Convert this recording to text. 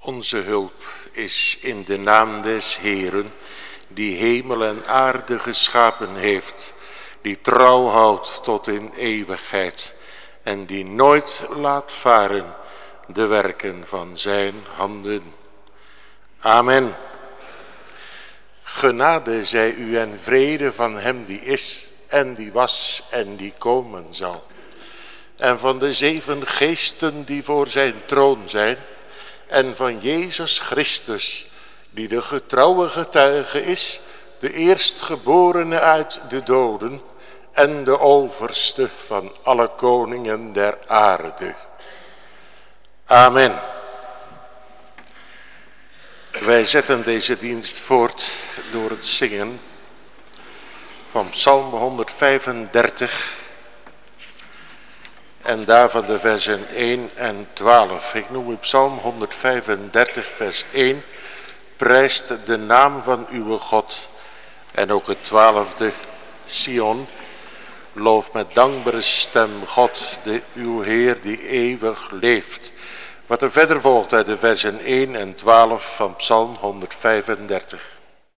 Onze hulp is in de naam des Heeren, die hemel en aarde geschapen heeft, die trouw houdt tot in eeuwigheid en die nooit laat varen de werken van zijn handen. Amen. Genade zij u en vrede van hem die is en die was en die komen zal. En van de zeven geesten die voor zijn troon zijn en van Jezus Christus, die de getrouwe getuige is, de eerstgeborene uit de doden en de overste van alle koningen der aarde. Amen. Wij zetten deze dienst voort door het zingen van Psalm 135 en daarvan de versen 1 en 12. Ik noem u Psalm 135 vers 1. Prijst de naam van uw God. En ook het twaalfde Sion. Loof met dankbare stem God, de, uw Heer die eeuwig leeft. Wat er verder volgt uit de versen 1 en 12 van Psalm 135.